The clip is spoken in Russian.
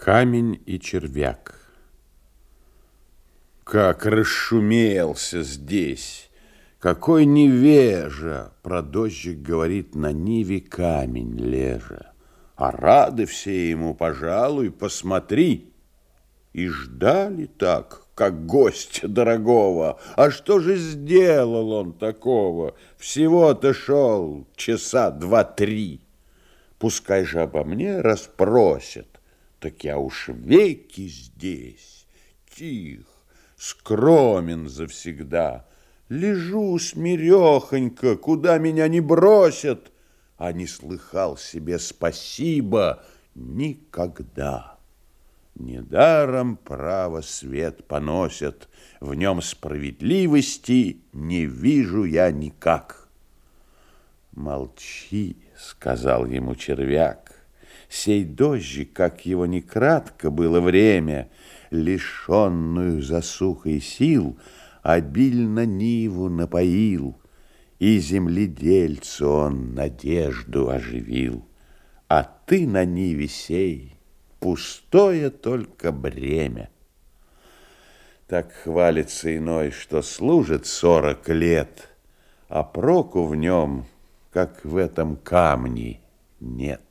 Камень и червяк. Как расшумелся здесь! Какой невежа! Про дождик говорит на ниве камень лежа. А рады все ему, пожалуй, посмотри. И ждали так, как гостя дорогого. А что же сделал он такого? Всего-то шел часа два-три. Пускай же обо мне расспросят, так я уж веки здесь, тих, скромен завсегда. Лежу смирехонько, куда меня не бросят, а не слыхал себе спасибо никогда. Недаром право свет поносят, в нем справедливости не вижу я никак. Молчи, сказал ему червяк, Сей дождик, как его не кратко было время, Лишенную засухой сил, Обильно ниву напоил, И земледельцу он надежду оживил. А ты на ниве сей Пустое только бремя. Так хвалится иной, что служит сорок лет, А проку в нем, как в этом камне, нет.